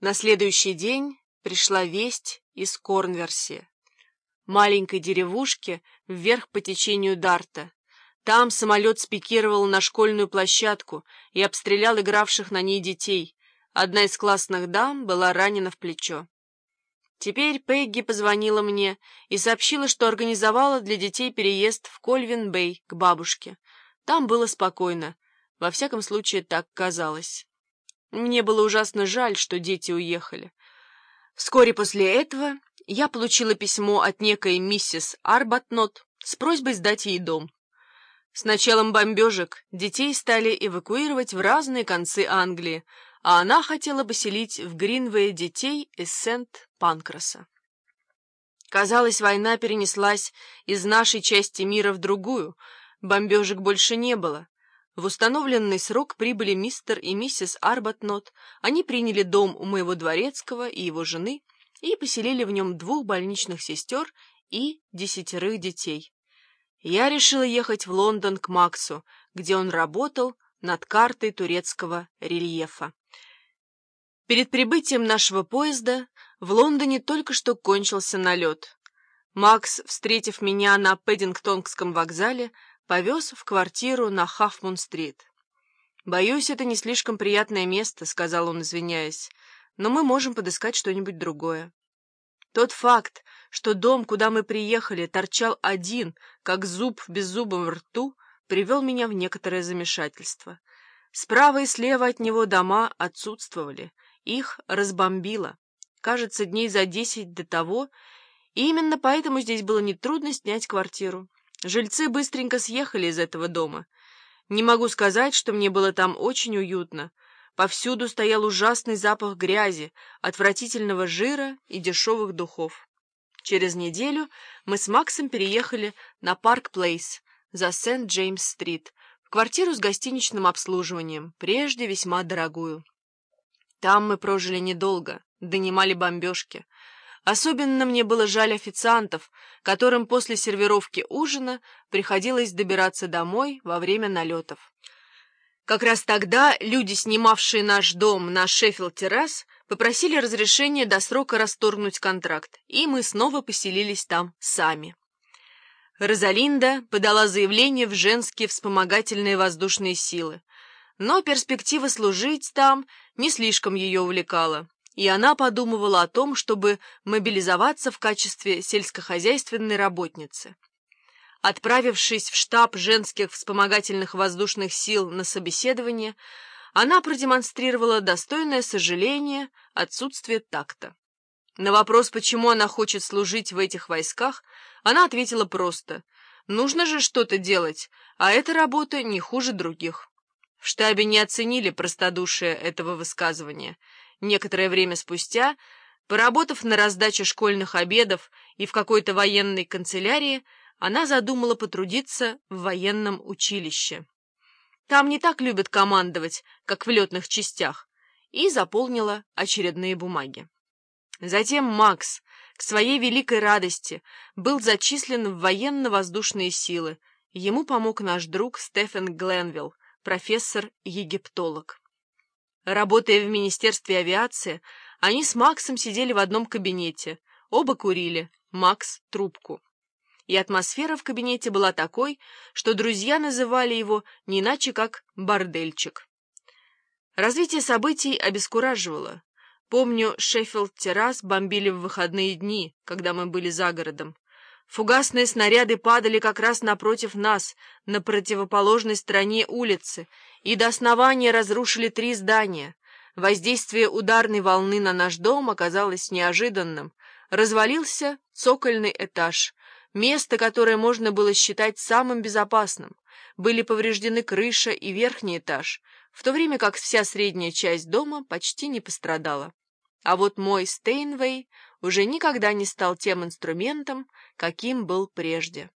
На следующий день пришла весть из Корнверси, маленькой деревушки вверх по течению Дарта. Там самолет спикировал на школьную площадку и обстрелял игравших на ней детей. Одна из классных дам была ранена в плечо. Теперь Пегги позвонила мне и сообщила, что организовала для детей переезд в Кольвин-Бэй к бабушке. Там было спокойно. Во всяком случае, так казалось. Мне было ужасно жаль, что дети уехали. Вскоре после этого я получила письмо от некой миссис Арбатнот с просьбой сдать ей дом. С началом бомбежек детей стали эвакуировать в разные концы Англии, а она хотела поселить в Гринвее детей из Сент-Панкраса. Казалось, война перенеслась из нашей части мира в другую, бомбежек больше не было. В установленный срок прибыли мистер и миссис Арбатнот. Они приняли дом у моего дворецкого и его жены и поселили в нем двух больничных сестер и десятерых детей. Я решила ехать в Лондон к Максу, где он работал над картой турецкого рельефа. Перед прибытием нашего поезда в Лондоне только что кончился налет. Макс, встретив меня на Пэддингтонгском вокзале, повез в квартиру на Хафмун-стрит. «Боюсь, это не слишком приятное место», — сказал он, извиняясь, «но мы можем подыскать что-нибудь другое». Тот факт, что дом, куда мы приехали, торчал один, как зуб в беззубом рту, привел меня в некоторое замешательство. Справа и слева от него дома отсутствовали, их разбомбило. Кажется, дней за десять до того, и именно поэтому здесь было нетрудно снять квартиру. Жильцы быстренько съехали из этого дома. Не могу сказать, что мне было там очень уютно. Повсюду стоял ужасный запах грязи, отвратительного жира и дешевых духов. Через неделю мы с Максом переехали на Парк-Плейс за Сент-Джеймс-стрит, в квартиру с гостиничным обслуживанием, прежде весьма дорогую. Там мы прожили недолго, донимали бомбежки. Особенно мне было жаль официантов, которым после сервировки ужина приходилось добираться домой во время налетов. Как раз тогда люди, снимавшие наш дом на Шеффилд-террас, попросили разрешения до срока расторгнуть контракт, и мы снова поселились там сами. Розалинда подала заявление в женские вспомогательные воздушные силы, но перспектива служить там не слишком ее увлекала и она подумывала о том, чтобы мобилизоваться в качестве сельскохозяйственной работницы. Отправившись в штаб женских вспомогательных воздушных сил на собеседование, она продемонстрировала достойное сожаление, отсутствие такта. На вопрос, почему она хочет служить в этих войсках, она ответила просто «Нужно же что-то делать, а эта работа не хуже других». В штабе не оценили простодушие этого высказывания – Некоторое время спустя, поработав на раздаче школьных обедов и в какой-то военной канцелярии, она задумала потрудиться в военном училище. Там не так любят командовать, как в летных частях, и заполнила очередные бумаги. Затем Макс, к своей великой радости, был зачислен в военно-воздушные силы. Ему помог наш друг Стефен Гленвилл, профессор-египтолог. Работая в Министерстве авиации, они с Максом сидели в одном кабинете. Оба курили, Макс — трубку. И атмосфера в кабинете была такой, что друзья называли его не иначе, как «бордельчик». Развитие событий обескураживало. Помню, Шеффилд-террас бомбили в выходные дни, когда мы были за городом. Фугасные снаряды падали как раз напротив нас, на противоположной стороне улицы, и до основания разрушили три здания. Воздействие ударной волны на наш дом оказалось неожиданным. Развалился цокольный этаж, место, которое можно было считать самым безопасным. Были повреждены крыша и верхний этаж, в то время как вся средняя часть дома почти не пострадала. А вот мой Стейнвей уже никогда не стал тем инструментом, каким был прежде.